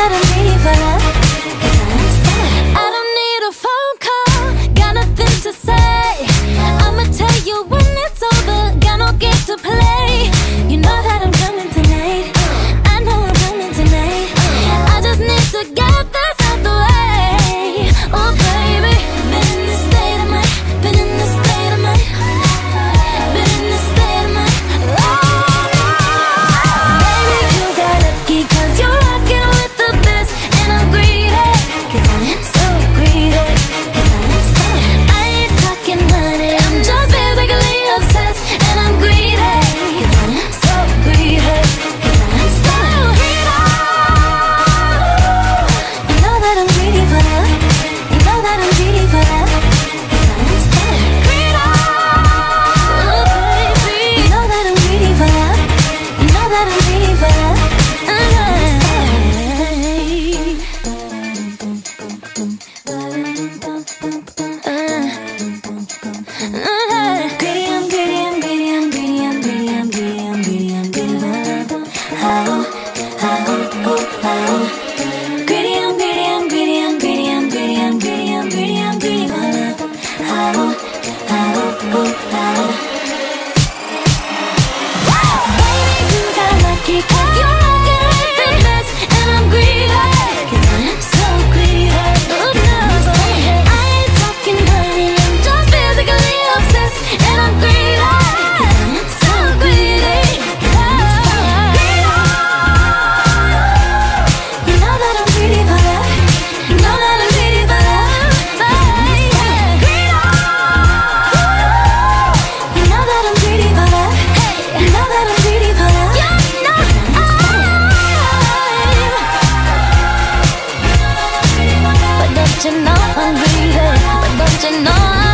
나를 oh, oh. you know I'm greedy? But don't you know I'm